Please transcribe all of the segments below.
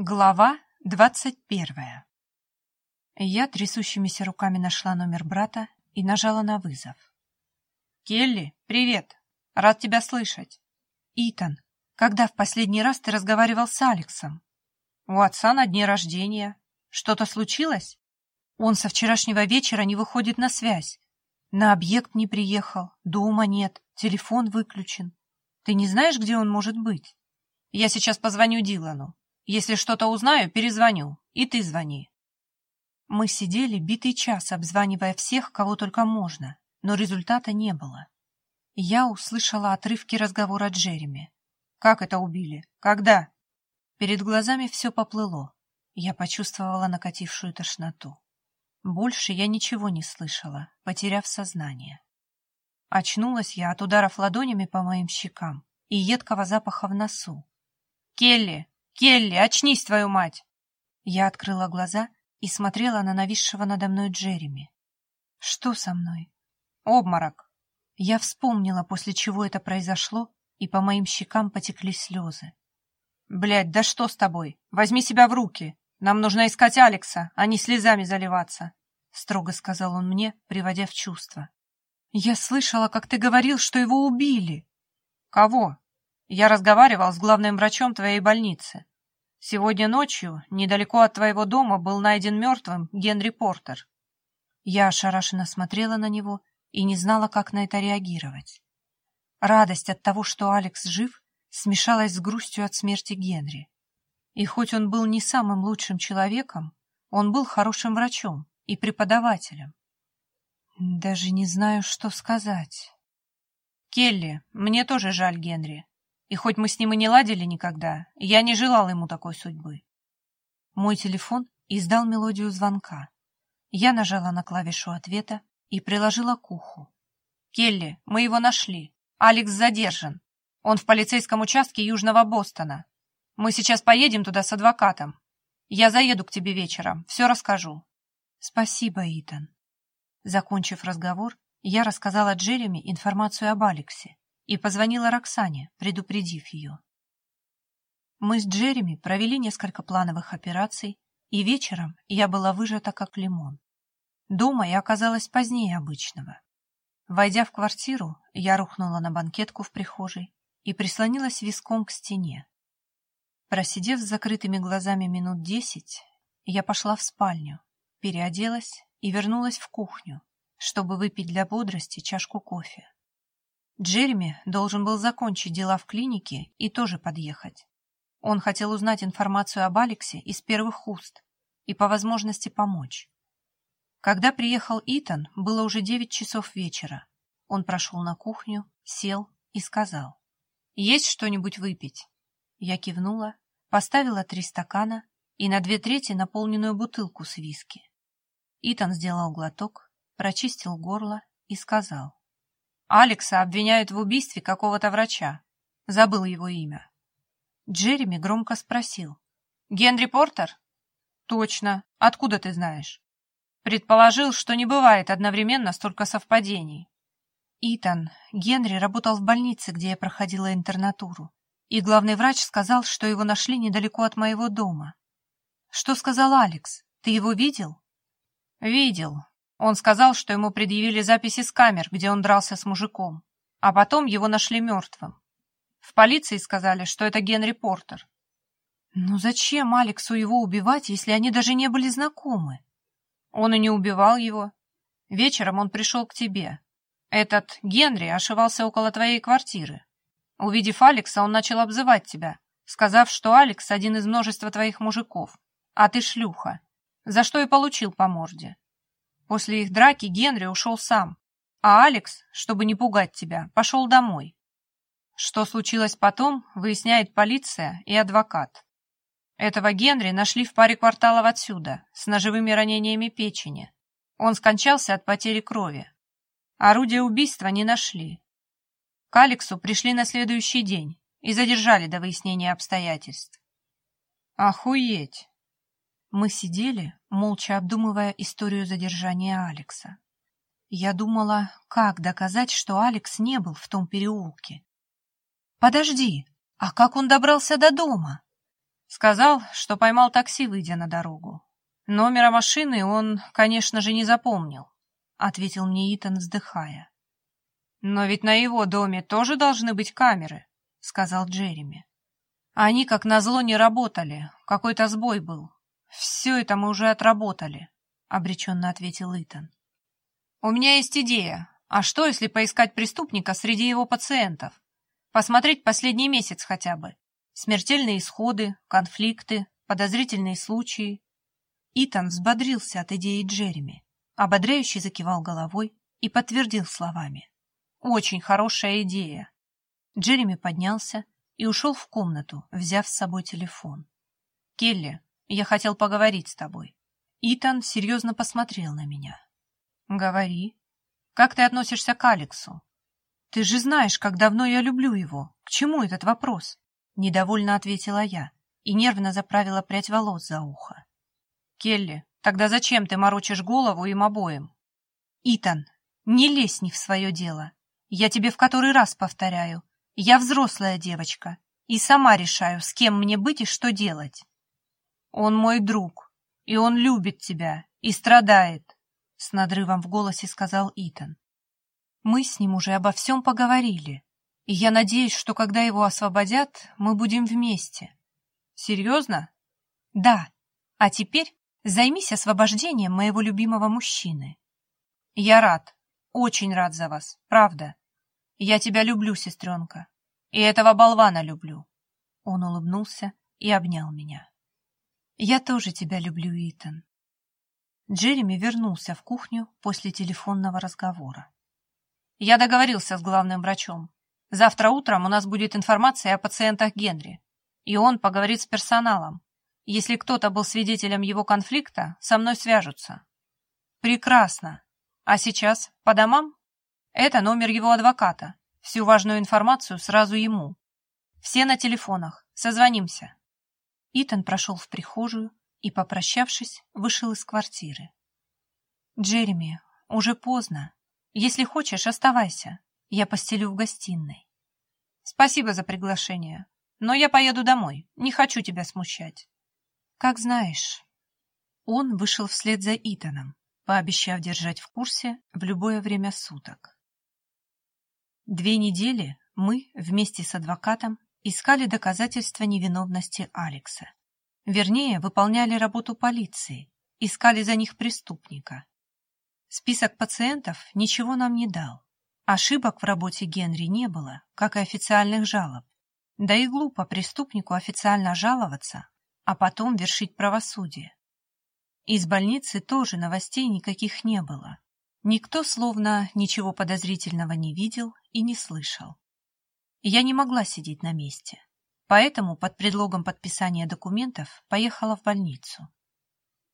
Глава двадцать первая Я трясущимися руками нашла номер брата и нажала на вызов. «Келли, привет! Рад тебя слышать!» «Итан, когда в последний раз ты разговаривал с Алексом?» «У отца на дне рождения. Что-то случилось?» «Он со вчерашнего вечера не выходит на связь. На объект не приехал, дома нет, телефон выключен. Ты не знаешь, где он может быть?» «Я сейчас позвоню Дилану. Если что-то узнаю, перезвоню. И ты звони. Мы сидели битый час, обзванивая всех, кого только можно, но результата не было. Я услышала отрывки разговора Джереми. «Как это убили? Когда?» Перед глазами все поплыло. Я почувствовала накатившую тошноту. Больше я ничего не слышала, потеряв сознание. Очнулась я от ударов ладонями по моим щекам и едкого запаха в носу. «Келли, «Келли, очнись, твою мать!» Я открыла глаза и смотрела на нависшего надо мной Джереми. «Что со мной?» «Обморок». Я вспомнила, после чего это произошло, и по моим щекам потекли слезы. «Блядь, да что с тобой? Возьми себя в руки. Нам нужно искать Алекса, а не слезами заливаться», — строго сказал он мне, приводя в чувство. «Я слышала, как ты говорил, что его убили». «Кого?» «Я разговаривал с главным врачом твоей больницы. Сегодня ночью, недалеко от твоего дома, был найден мертвым Генри Портер. Я ошарашенно смотрела на него и не знала, как на это реагировать. Радость от того, что Алекс жив, смешалась с грустью от смерти Генри. И хоть он был не самым лучшим человеком, он был хорошим врачом и преподавателем. Даже не знаю, что сказать. «Келли, мне тоже жаль Генри. И хоть мы с ним и не ладили никогда, я не желал ему такой судьбы. Мой телефон издал мелодию звонка. Я нажала на клавишу ответа и приложила к уху. «Келли, мы его нашли. Алекс задержан. Он в полицейском участке Южного Бостона. Мы сейчас поедем туда с адвокатом. Я заеду к тебе вечером, все расскажу». «Спасибо, Итан». Закончив разговор, я рассказала Джереми информацию об Алексе и позвонила Роксане, предупредив ее. Мы с Джереми провели несколько плановых операций, и вечером я была выжата как лимон. Дома я оказалась позднее обычного. Войдя в квартиру, я рухнула на банкетку в прихожей и прислонилась виском к стене. Просидев с закрытыми глазами минут десять, я пошла в спальню, переоделась и вернулась в кухню, чтобы выпить для бодрости чашку кофе. Джереми должен был закончить дела в клинике и тоже подъехать. Он хотел узнать информацию об Алексе из первых уст и по возможности помочь. Когда приехал Итан, было уже девять часов вечера. Он прошел на кухню, сел и сказал. «Есть что-нибудь выпить?» Я кивнула, поставила три стакана и на две трети наполненную бутылку с виски. Итан сделал глоток, прочистил горло и сказал. Алекса обвиняют в убийстве какого-то врача. Забыл его имя. Джереми громко спросил. «Генри Портер?» «Точно. Откуда ты знаешь?» Предположил, что не бывает одновременно столько совпадений. Итан, Генри работал в больнице, где я проходила интернатуру, и главный врач сказал, что его нашли недалеко от моего дома. Что сказал Алекс? Ты его видел? Видел. Он сказал, что ему предъявили записи с камер, где он дрался с мужиком, а потом его нашли мертвым. В полиции сказали, что это Генри Портер. Ну зачем Алексу его убивать, если они даже не были знакомы? Он и не убивал его. Вечером он пришел к тебе. Этот Генри ошивался около твоей квартиры. Увидев Алекса, он начал обзывать тебя, сказав, что Алекс один из множества твоих мужиков, а ты шлюха, за что и получил по морде. После их драки Генри ушел сам, а Алекс, чтобы не пугать тебя, пошел домой. Что случилось потом, выясняет полиция и адвокат. Этого Генри нашли в паре кварталов отсюда, с ножевыми ранениями печени. Он скончался от потери крови. Орудие убийства не нашли. К Алексу пришли на следующий день и задержали до выяснения обстоятельств. Охуеть! Мы сидели, молча обдумывая историю задержания Алекса. Я думала, как доказать, что Алекс не был в том переулке. «Подожди, а как он добрался до дома?» Сказал, что поймал такси, выйдя на дорогу. Номера машины он, конечно же, не запомнил, ответил мне Итан, вздыхая. Но ведь на его доме тоже должны быть камеры, сказал Джереми. Они, как назло, не работали, какой-то сбой был. Все это мы уже отработали, обреченно ответил Итан. У меня есть идея. А что, если поискать преступника среди его пациентов? Посмотреть последний месяц хотя бы. Смертельные исходы, конфликты, подозрительные случаи. Итан взбодрился от идеи Джереми, ободряюще закивал головой и подтвердил словами. «Очень хорошая идея». Джереми поднялся и ушел в комнату, взяв с собой телефон. «Келли, я хотел поговорить с тобой». Итан серьезно посмотрел на меня. «Говори. Как ты относишься к Алексу? Ты же знаешь, как давно я люблю его. К чему этот вопрос?» Недовольно ответила я и нервно заправила прядь волос за ухо. «Келли, тогда зачем ты морочишь голову им обоим?» «Итан, не лезь не в свое дело. Я тебе в который раз повторяю. Я взрослая девочка и сама решаю, с кем мне быть и что делать. Он мой друг, и он любит тебя и страдает», — с надрывом в голосе сказал Итан. «Мы с ним уже обо всем поговорили. И я надеюсь, что когда его освободят, мы будем вместе. Серьезно? Да. А теперь займись освобождением моего любимого мужчины. Я рад, очень рад за вас, правда. Я тебя люблю, сестренка. И этого болвана люблю. Он улыбнулся и обнял меня. Я тоже тебя люблю, Итан. Джереми вернулся в кухню после телефонного разговора. Я договорился с главным врачом. Завтра утром у нас будет информация о пациентах Генри, и он поговорит с персоналом. Если кто-то был свидетелем его конфликта, со мной свяжутся. Прекрасно. А сейчас по домам? Это номер его адвоката. Всю важную информацию сразу ему. Все на телефонах. Созвонимся. Итан прошел в прихожую и, попрощавшись, вышел из квартиры. «Джереми, уже поздно. Если хочешь, оставайся. Я постелю в гостиной. Спасибо за приглашение, но я поеду домой. Не хочу тебя смущать. Как знаешь. Он вышел вслед за Итаном, пообещав держать в курсе в любое время суток. Две недели мы вместе с адвокатом искали доказательства невиновности Алекса. Вернее, выполняли работу полиции, искали за них преступника. Список пациентов ничего нам не дал. Ошибок в работе Генри не было, как и официальных жалоб. Да и глупо преступнику официально жаловаться, а потом вершить правосудие. Из больницы тоже новостей никаких не было. Никто словно ничего подозрительного не видел и не слышал. Я не могла сидеть на месте, поэтому под предлогом подписания документов поехала в больницу.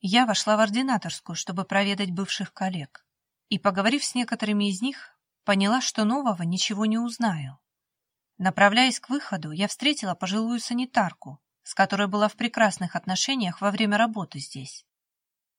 Я вошла в ординаторскую, чтобы проведать бывших коллег, и, поговорив с некоторыми из них, Поняла, что нового ничего не узнаю. Направляясь к выходу, я встретила пожилую санитарку, с которой была в прекрасных отношениях во время работы здесь.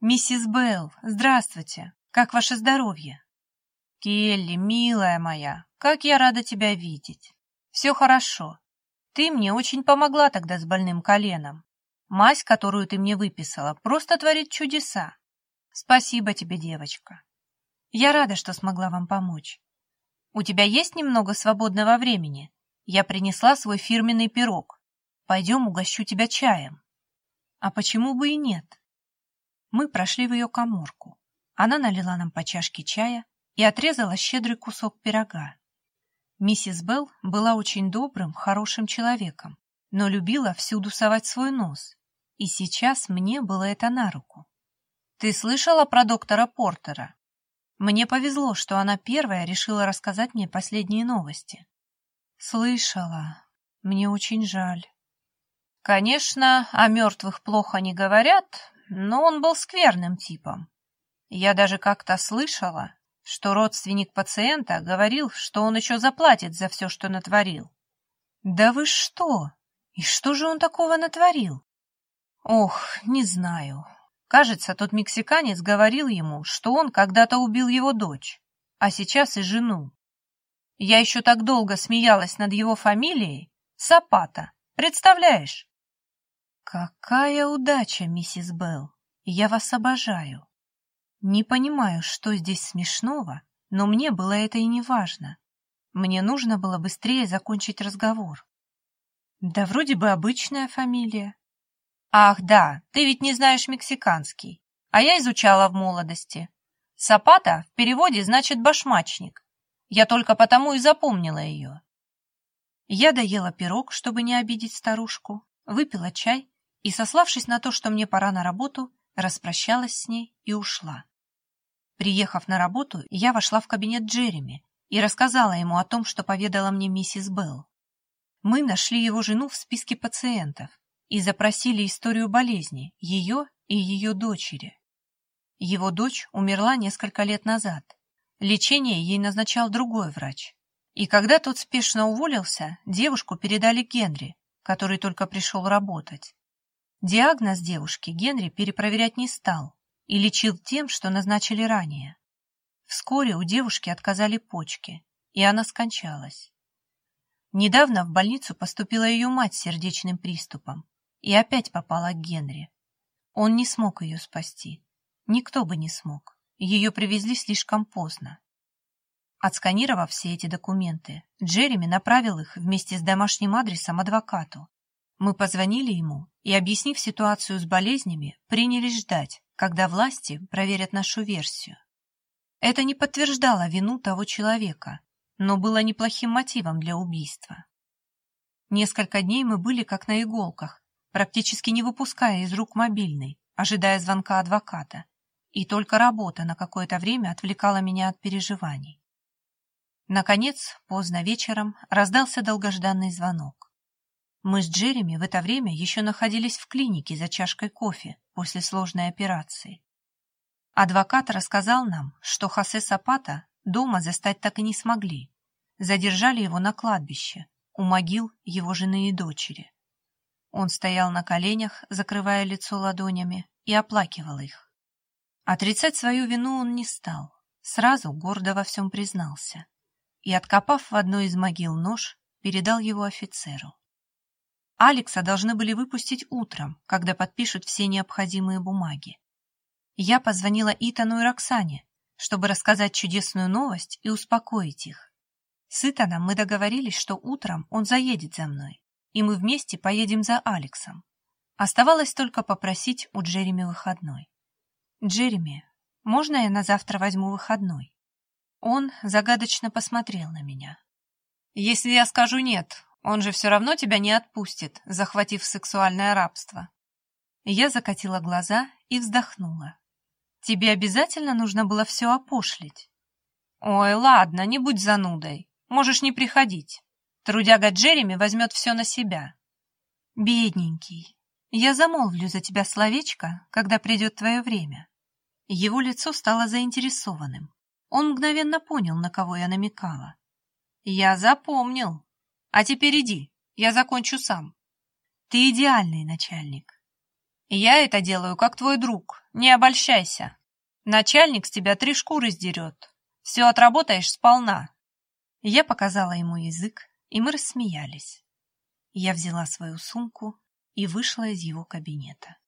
«Миссис Белл, здравствуйте! Как ваше здоровье?» «Келли, милая моя, как я рада тебя видеть! Все хорошо. Ты мне очень помогла тогда с больным коленом. Мазь, которую ты мне выписала, просто творит чудеса. Спасибо тебе, девочка. Я рада, что смогла вам помочь. «У тебя есть немного свободного времени? Я принесла свой фирменный пирог. Пойдем угощу тебя чаем». «А почему бы и нет?» Мы прошли в ее коморку. Она налила нам по чашке чая и отрезала щедрый кусок пирога. Миссис Белл была очень добрым, хорошим человеком, но любила всюду совать свой нос. И сейчас мне было это на руку. «Ты слышала про доктора Портера?» Мне повезло, что она первая решила рассказать мне последние новости. Слышала. Мне очень жаль. Конечно, о мертвых плохо не говорят, но он был скверным типом. Я даже как-то слышала, что родственник пациента говорил, что он еще заплатит за все, что натворил. Да вы что? И что же он такого натворил? Ох, не знаю. Кажется, тот мексиканец говорил ему, что он когда-то убил его дочь, а сейчас и жену. Я еще так долго смеялась над его фамилией. Сапата. Представляешь? Какая удача, миссис Белл! Я вас обожаю. Не понимаю, что здесь смешного, но мне было это и не важно. Мне нужно было быстрее закончить разговор. Да вроде бы обычная фамилия. Ах, да, ты ведь не знаешь мексиканский, а я изучала в молодости. Сапата в переводе значит башмачник. Я только потому и запомнила ее. Я доела пирог, чтобы не обидеть старушку, выпила чай и, сославшись на то, что мне пора на работу, распрощалась с ней и ушла. Приехав на работу, я вошла в кабинет Джереми и рассказала ему о том, что поведала мне миссис Белл. Мы нашли его жену в списке пациентов и запросили историю болезни, ее и ее дочери. Его дочь умерла несколько лет назад. Лечение ей назначал другой врач. И когда тот спешно уволился, девушку передали Генри, который только пришел работать. Диагноз девушки Генри перепроверять не стал и лечил тем, что назначили ранее. Вскоре у девушки отказали почки, и она скончалась. Недавно в больницу поступила ее мать с сердечным приступом и опять попала к Генри. Он не смог ее спасти. Никто бы не смог. Ее привезли слишком поздно. Отсканировав все эти документы, Джереми направил их вместе с домашним адресом адвокату. Мы позвонили ему и, объяснив ситуацию с болезнями, принялись ждать, когда власти проверят нашу версию. Это не подтверждало вину того человека, но было неплохим мотивом для убийства. Несколько дней мы были как на иголках, практически не выпуская из рук мобильный, ожидая звонка адвоката, и только работа на какое-то время отвлекала меня от переживаний. Наконец, поздно вечером, раздался долгожданный звонок. Мы с Джереми в это время еще находились в клинике за чашкой кофе после сложной операции. Адвокат рассказал нам, что Хосе Сапата дома застать так и не смогли. Задержали его на кладбище, у могил его жены и дочери. Он стоял на коленях, закрывая лицо ладонями, и оплакивал их. Отрицать свою вину он не стал, сразу гордо во всем признался и, откопав в одной из могил нож, передал его офицеру. Алекса должны были выпустить утром, когда подпишут все необходимые бумаги. Я позвонила Итану и Роксане, чтобы рассказать чудесную новость и успокоить их. С Итаном мы договорились, что утром он заедет за мной, и мы вместе поедем за Алексом. Оставалось только попросить у Джереми выходной. «Джереми, можно я на завтра возьму выходной?» Он загадочно посмотрел на меня. «Если я скажу нет, он же все равно тебя не отпустит, захватив сексуальное рабство». Я закатила глаза и вздохнула. «Тебе обязательно нужно было все опошлить?» «Ой, ладно, не будь занудой. Можешь не приходить. Трудяга Джереми возьмет все на себя». «Бедненький, я замолвлю за тебя словечко, когда придет твое время». Его лицо стало заинтересованным. Он мгновенно понял, на кого я намекала. «Я запомнил. А теперь иди, я закончу сам. Ты идеальный начальник. Я это делаю как твой друг, не обольщайся. Начальник с тебя три шкуры сдерет. Все отработаешь сполна». Я показала ему язык, и мы рассмеялись. Я взяла свою сумку и вышла из его кабинета.